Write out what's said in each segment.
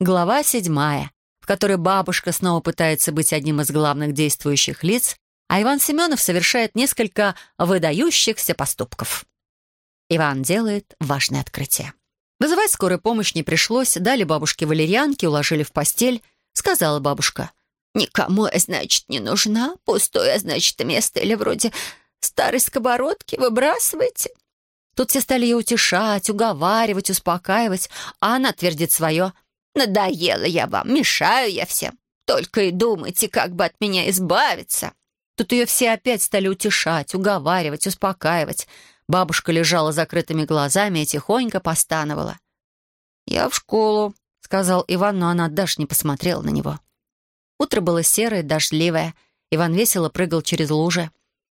Глава седьмая, в которой бабушка снова пытается быть одним из главных действующих лиц, а Иван Семенов совершает несколько выдающихся поступков. Иван делает важное открытие. Вызывать скорую помощь не пришлось, дали бабушке валерьянки, уложили в постель. Сказала бабушка, «Никому я, значит, не нужна, пустое, значит, место или вроде старой сковородки выбрасывайте». Тут все стали ее утешать, уговаривать, успокаивать, а она твердит свое – Надоела я вам, мешаю я всем. Только и думайте, как бы от меня избавиться». Тут ее все опять стали утешать, уговаривать, успокаивать. Бабушка лежала закрытыми глазами и тихонько постановала. «Я в школу», — сказал Иван, но она даже не посмотрела на него. Утро было серое, дождливое. Иван весело прыгал через лужи.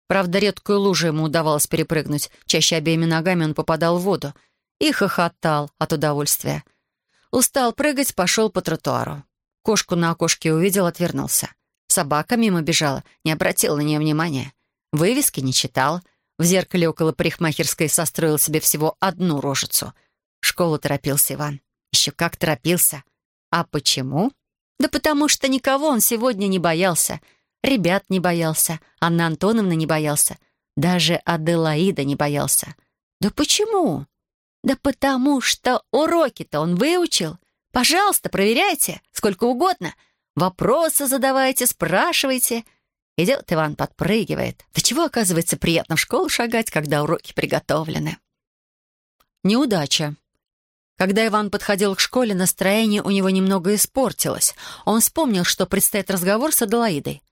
Правда, редкую лужу ему удавалось перепрыгнуть. Чаще обеими ногами он попадал в воду и хохотал от удовольствия. Устал прыгать, пошел по тротуару. Кошку на окошке увидел, отвернулся. Собака мимо бежала, не обратил на нее внимания. Вывески не читал. В зеркале около парикмахерской состроил себе всего одну рожицу. В школу торопился Иван. Еще как торопился. А почему? Да потому что никого он сегодня не боялся. Ребят не боялся, Анна Антоновна не боялся. Даже Аделаида не боялся. Да почему? Да потому что уроки-то он выучил. Пожалуйста, проверяйте, сколько угодно. Вопросы задавайте, спрашивайте. Идет Иван, подпрыгивает. Да чего, оказывается, приятно в школу шагать, когда уроки приготовлены. Неудача. Когда Иван подходил к школе, настроение у него немного испортилось. Он вспомнил, что предстоит разговор с Аделаидой.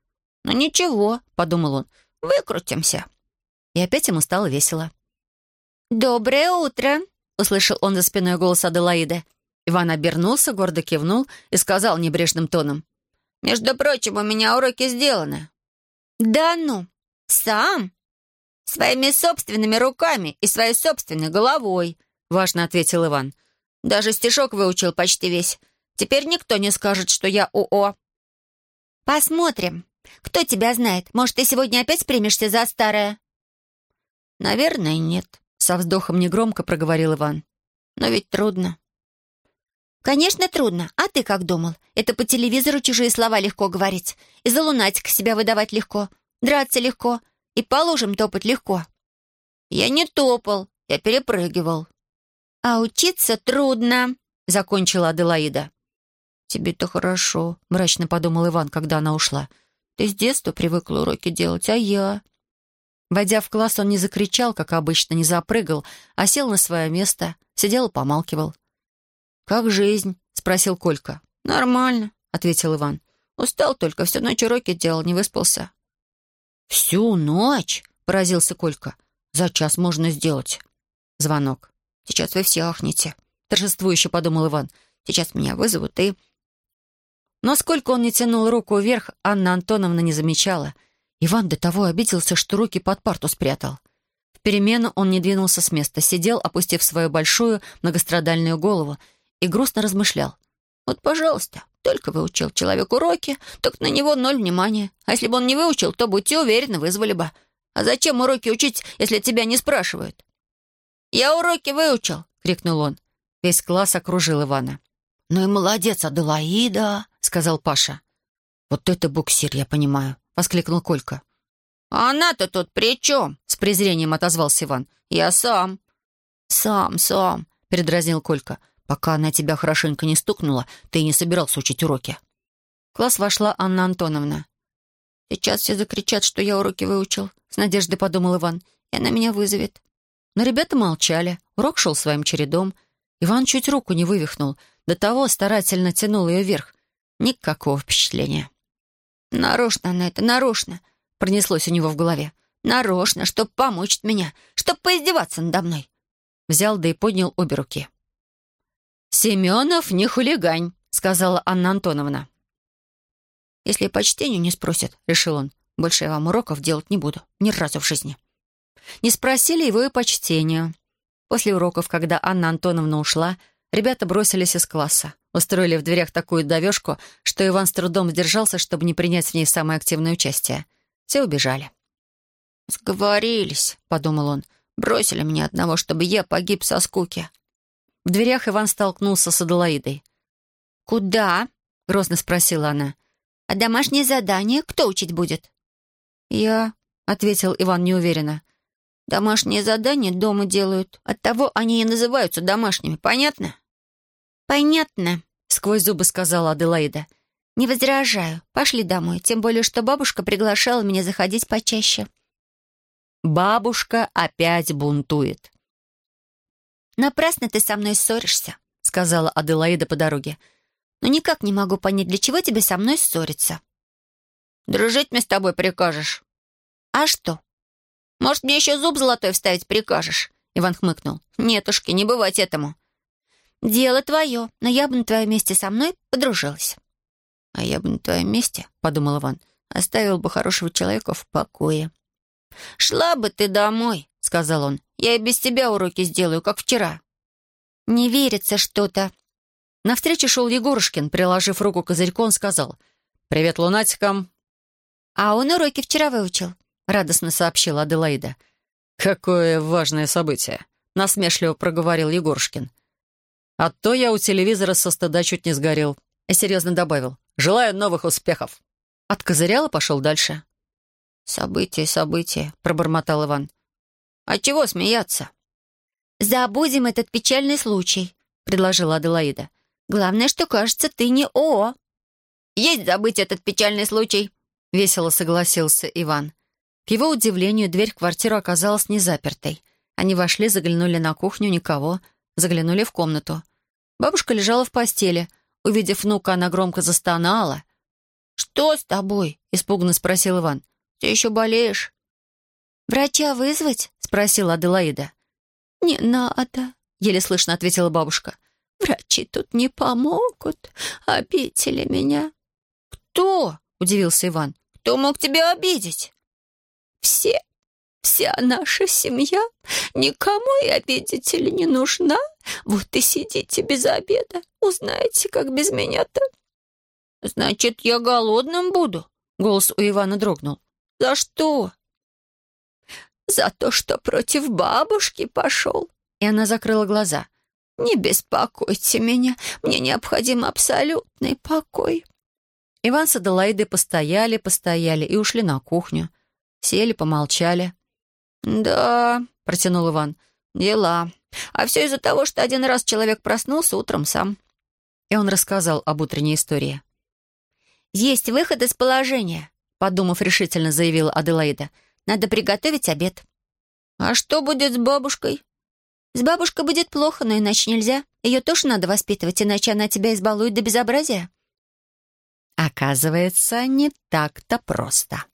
«Ну ничего», — подумал он, — «выкрутимся». И опять ему стало весело. «Доброе утро», услышал он за спиной голос Аделаиды. Иван обернулся, гордо кивнул и сказал небрежным тоном. «Между прочим, у меня уроки сделаны». «Да ну, сам?» «Своими собственными руками и своей собственной головой», — важно ответил Иван. «Даже стишок выучил почти весь. Теперь никто не скажет, что я ОО». «Посмотрим. Кто тебя знает? Может, ты сегодня опять примешься за старое?» «Наверное, нет», со вздохом негромко проговорил Иван. «Но ведь трудно». «Конечно, трудно. А ты как думал? Это по телевизору чужие слова легко говорить. И за лунатика себя выдавать легко. Драться легко. И по лужам топать легко». «Я не топал. Я перепрыгивал». «А учиться трудно», — закончила Аделаида. «Тебе-то хорошо», — мрачно подумал Иван, когда она ушла. «Ты с детства привыкла уроки делать, а я...» Войдя в класс, он не закричал, как обычно, не запрыгал, а сел на свое место, сидел и помалкивал. «Как жизнь?» — спросил Колька. «Нормально», — ответил Иван. «Устал только, всю ночь уроки делал, не выспался». «Всю ночь?» — поразился Колька. «За час можно сделать». Звонок. «Сейчас вы все ахнете», — торжествующе подумал Иван. «Сейчас меня вызовут и...» Но сколько он не тянул руку вверх, Анна Антоновна не замечала — Иван до того обиделся, что руки под парту спрятал. В перемену он не двинулся с места, сидел, опустив свою большую многострадальную голову и грустно размышлял. «Вот, пожалуйста, только выучил человек уроки, так на него ноль внимания. А если бы он не выучил, то, будьте уверены, вызвали бы. А зачем уроки учить, если тебя не спрашивают?» «Я уроки выучил!» — крикнул он. Весь класс окружил Ивана. «Ну и молодец, Аделаида!» — сказал Паша. «Вот это буксир, я понимаю. — воскликнул Колька. «А она-то тут при чем?» — с презрением отозвался Иван. «Я сам». «Сам, сам», — передразнил Колька. «Пока она тебя хорошенько не стукнула, ты не собирался учить уроки». В класс вошла Анна Антоновна. «Сейчас все закричат, что я уроки выучил», — с надеждой подумал Иван. «И она меня вызовет». Но ребята молчали. Урок шел своим чередом. Иван чуть руку не вывихнул. До того старательно тянул ее вверх. Никакого впечатления. «Нарочно она это, нарочно!» — пронеслось у него в голове. «Нарочно, чтоб помочь меня, чтоб поиздеваться надо мной!» Взял да и поднял обе руки. «Семенов не хулигань», — сказала Анна Антоновна. «Если по чтению не спросят», — решил он, — «больше я вам уроков делать не буду, ни разу в жизни». Не спросили его и по чтению. После уроков, когда Анна Антоновна ушла, ребята бросились из класса. Устроили в дверях такую давешку, что Иван с трудом сдержался, чтобы не принять в ней самое активное участие. Все убежали. «Сговорились», — подумал он. «Бросили меня одного, чтобы я погиб со скуки». В дверях Иван столкнулся с Аделаидой. «Куда?» — грозно спросила она. «А домашнее задание кто учить будет?» «Я», — ответил Иван неуверенно. «Домашние задания дома делают. Оттого они и называются домашними. Понятно?» «Понятно», — сквозь зубы сказала Аделаида. «Не возражаю. Пошли домой. Тем более, что бабушка приглашала меня заходить почаще». Бабушка опять бунтует. «Напрасно ты со мной ссоришься», — сказала Аделаида по дороге. «Но никак не могу понять, для чего тебе со мной ссориться?» «Дружить мне с тобой прикажешь». «А что?» «Может, мне еще зуб золотой вставить прикажешь?» Иван хмыкнул. «Нетушки, не бывать этому». «Дело твое, но я бы на твоем месте со мной подружилась». «А я бы на твоем месте, — подумал Иван, — оставил бы хорошего человека в покое». «Шла бы ты домой», — сказал он. «Я и без тебя уроки сделаю, как вчера». «Не верится что-то». Навстречу шел Егорушкин, приложив руку к козырьку, он сказал «Привет лунатикам». «А он уроки вчера выучил», — радостно сообщила Аделаида. «Какое важное событие», — насмешливо проговорил Егорушкин. «А то я у телевизора со стыда чуть не сгорел». И серьезно добавил «Желаю новых успехов». Откозырял и пошел дальше. «Событие, событие», — пробормотал Иван. «А чего смеяться?» «Забудем этот печальный случай», — предложила Аделаида. «Главное, что, кажется, ты не О». «Есть забыть этот печальный случай», — весело согласился Иван. К его удивлению, дверь в квартиру оказалась не запертой. Они вошли, заглянули на кухню, никого, заглянули в комнату. Бабушка лежала в постели. Увидев внука, она громко застонала. «Что с тобой?» — испуганно спросил Иван. Ты еще болеешь?» «Врача вызвать?» — спросила Аделаида. «Не надо», — еле слышно ответила бабушка. «Врачи тут не помогут. Обидели меня». «Кто?» — удивился Иван. «Кто мог тебя обидеть?» «Все. Вся наша семья. Никому и обидетели не нужна. Вот и сидите без обеда. Узнаете, как без меня-то». «Значит, я голодным буду?» Голос у Ивана дрогнул. «За что?» «За то, что против бабушки пошел». И она закрыла глаза. «Не беспокойте меня, мне необходим абсолютный покой». Иван с Аделаидой постояли, постояли и ушли на кухню. Сели, помолчали. «Да», — протянул Иван, — «дела. А все из-за того, что один раз человек проснулся утром сам». И он рассказал об утренней истории. «Есть выход из положения подумав решительно, заявила Аделаида. «Надо приготовить обед». «А что будет с бабушкой?» «С бабушкой будет плохо, но иначе нельзя. Ее тоже надо воспитывать, иначе она тебя избалует до безобразия». «Оказывается, не так-то просто».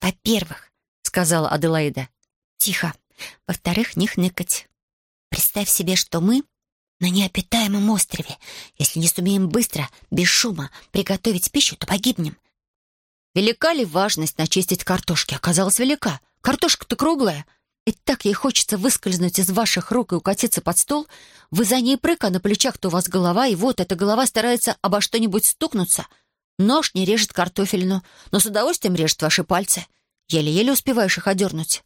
«Во-первых», — сказала Аделаида, — «тихо. Во-вторых, не хныкать. Представь себе, что мы на неопитаемом острове. Если не сумеем быстро, без шума, приготовить пищу, то погибнем. Велика ли важность начистить картошки? Оказалась велика. Картошка-то круглая. И так ей хочется выскользнуть из ваших рук и укатиться под стол. Вы за ней прыг, а на плечах-то у вас голова, и вот эта голова старается обо что-нибудь стукнуться. Нож не режет картофельну, но с удовольствием режет ваши пальцы. Еле-еле успеваешь их одернуть.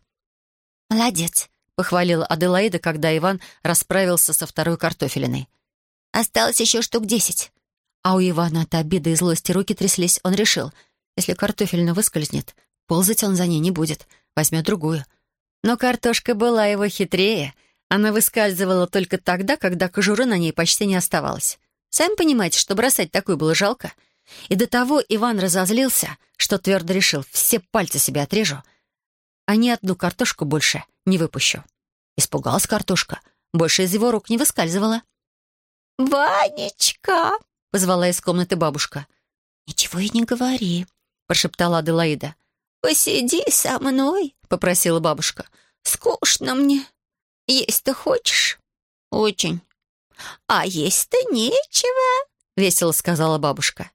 «Молодец», — похвалила Аделаида, когда Иван расправился со второй картофелиной. «Осталось еще штук десять». А у Ивана от обиды и злости руки тряслись. Он решил — если картофельно выскользнет, ползать он за ней не будет, возьмет другую. Но картошка была его хитрее. Она выскальзывала только тогда, когда кожуры на ней почти не оставалось. Сами понимаете, что бросать такую было жалко. И до того Иван разозлился, что твердо решил, все пальцы себе отрежу, а ни одну картошку больше не выпущу. Испугалась картошка, больше из его рук не выскальзывала. «Ванечка!» — позвала из комнаты бабушка. «Ничего и не говори», — прошептала Аделаида. «Посиди со мной», — попросила бабушка. «Скучно мне. Есть-то хочешь?» «Очень». «А есть-то нечего», — весело сказала бабушка.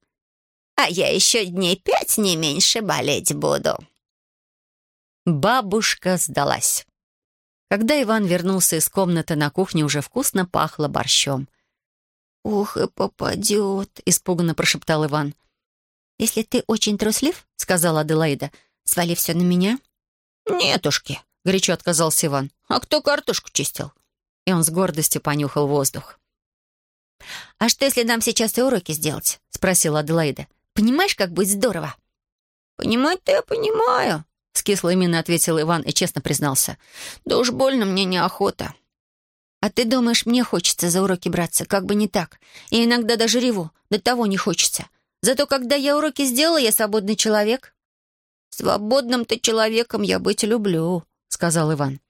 «А я еще дней пять не меньше болеть буду». Бабушка сдалась. Когда Иван вернулся из комнаты на кухне, уже вкусно пахло борщом. «Ух, и попадет», — испуганно прошептал Иван. «Если ты очень труслив, — сказала Аделаида, — свали все на меня». «Нетушки», — горячо отказался Иван. «А кто картошку чистил?» И он с гордостью понюхал воздух. «А что, если нам сейчас и уроки сделать?» — спросила Аделаида. «Понимаешь, как будет здорово?» «Понимать-то я понимаю», — с кислой миной ответил Иван и честно признался. «Да уж больно мне неохота». «А ты думаешь, мне хочется за уроки браться? Как бы не так. И иногда даже реву. До того не хочется. Зато когда я уроки сделала, я свободный человек». «Свободным-то человеком я быть люблю», — сказал Иван.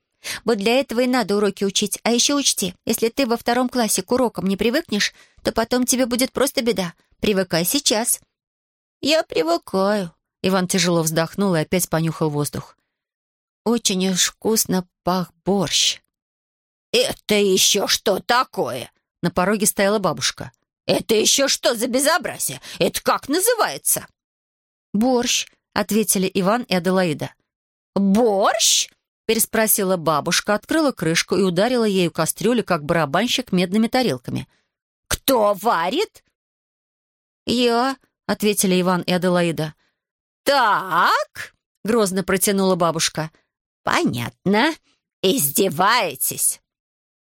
«Вот для этого и надо уроки учить. А еще учти, если ты во втором классе к урокам не привыкнешь, то потом тебе будет просто беда. Привыкай сейчас». «Я привыкаю», — Иван тяжело вздохнул и опять понюхал воздух. «Очень уж вкусно пах борщ». «Это еще что такое?» На пороге стояла бабушка. «Это еще что за безобразие? Это как называется?» «Борщ», — ответили Иван и Аделаида. «Борщ?» — переспросила бабушка, открыла крышку и ударила ею кастрюлю, как барабанщик, медными тарелками. «Кто варит?» «Я», — ответили Иван и Аделаида. «Так», — грозно протянула бабушка. «Понятно. Издеваетесь?»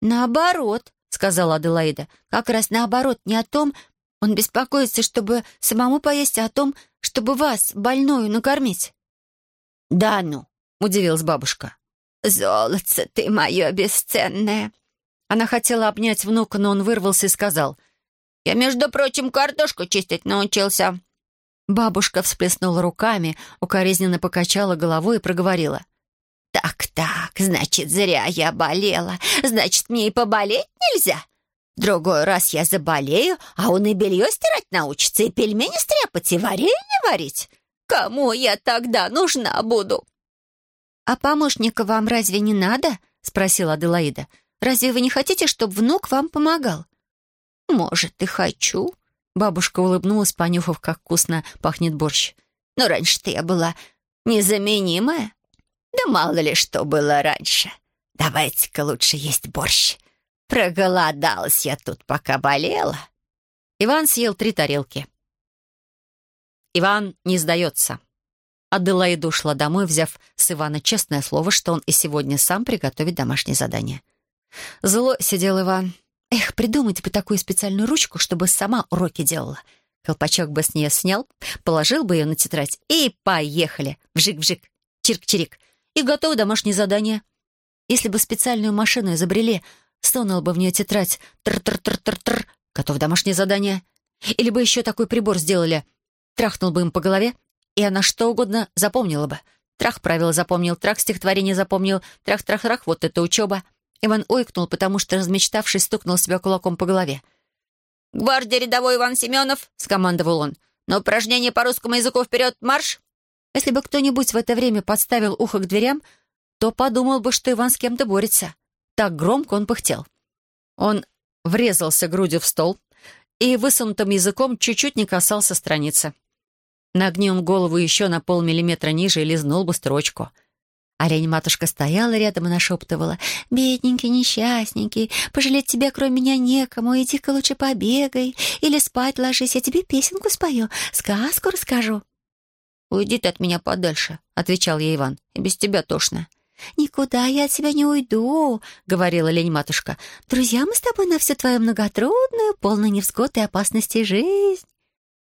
«Наоборот», — сказала Аделаида. «Как раз наоборот, не о том, он беспокоится, чтобы самому поесть, а о том, чтобы вас, больную, накормить». «Да ну», — удивилась бабушка. «Золотце ты мое бесценное». Она хотела обнять внука, но он вырвался и сказал. «Я, между прочим, картошку чистить научился». Бабушка всплеснула руками, укоризненно покачала головой и проговорила. «Так-так, значит, зря я болела. Значит, мне и поболеть нельзя? Другой раз я заболею, а он и белье стирать научится, и пельмени стряпать, и варенье варить. Кому я тогда нужна буду?» «А помощника вам разве не надо?» — спросила Аделаида. «Разве вы не хотите, чтобы внук вам помогал?» «Может, и хочу». Бабушка улыбнулась, понюхав, как вкусно пахнет борщ. «Но раньше-то я была незаменимая». Да мало ли что было раньше. Давайте-ка лучше есть борщ. Проголодалась я тут, пока болела. Иван съел три тарелки. Иван не сдается. Аделаида ушла домой, взяв с Ивана честное слово, что он и сегодня сам приготовит домашнее задание. Зло сидел Иван. Эх, придумать бы такую специальную ручку, чтобы сама уроки делала. Колпачок бы с нее снял, положил бы ее на тетрадь и поехали. Вжик-вжик, чирк-чирик и готово домашнее задание. Если бы специальную машину изобрели, сунул бы в нее тетрадь «тр-тр-тр-тр-тр», готово домашнее задание. Или бы еще такой прибор сделали, трахнул бы им по голове, и она что угодно запомнила бы. Трах правила запомнил, трах стихотворение запомнил, трах-трах-трах, вот это учеба. Иван ойкнул, потому что, размечтавшись, стукнул себя кулаком по голове. «Гвардия рядовой Иван Семенов!» — скомандовал он. «На упражнение по русскому языку вперед марш!» Если бы кто-нибудь в это время подставил ухо к дверям, то подумал бы, что Иван с кем-то борется. Так громко он пыхтел. Он врезался грудью в стол и высунутым языком чуть-чуть не касался страницы. Нагни он голову еще на полмиллиметра ниже и лизнул бы строчку. Олень-матушка стояла рядом и нашептывала. «Бедненький, несчастненький, пожалеть тебя кроме меня некому, иди-ка лучше побегай или спать ложись, я тебе песенку спою, сказку расскажу». «Уйди ты от меня подальше», — отвечал ей Иван. «И без тебя тошно». «Никуда я от тебя не уйду», — говорила лень-матушка. «Друзья, мы с тобой на всю твою многотрудную, полную невзгод и опасностей жизнь».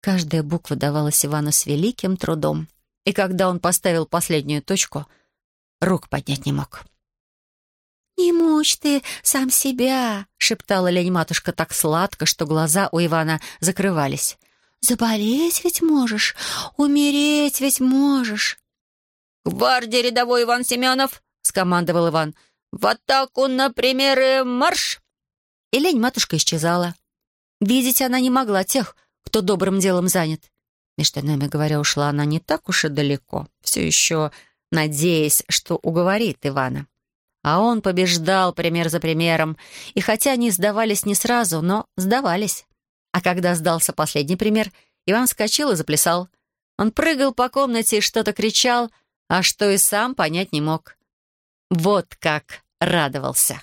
Каждая буква давалась Ивану с великим трудом. И когда он поставил последнюю точку, рук поднять не мог. «Не мучь ты сам себя», — шептала лень-матушка так сладко, что глаза у Ивана закрывались. Заболеть ведь можешь, умереть ведь можешь. «Гвардия рядовой Иван Семенов!» — скомандовал Иван. «В атаку на примеры марш!» И лень матушка исчезала. Видеть она не могла тех, кто добрым делом занят. Между нами говоря, ушла она не так уж и далеко, все еще надеясь, что уговорит Ивана. А он побеждал пример за примером, и хотя они сдавались не сразу, но сдавались. А когда сдался последний пример, Иван вскочил и заплясал. Он прыгал по комнате и что-то кричал, а что и сам понять не мог. Вот как радовался.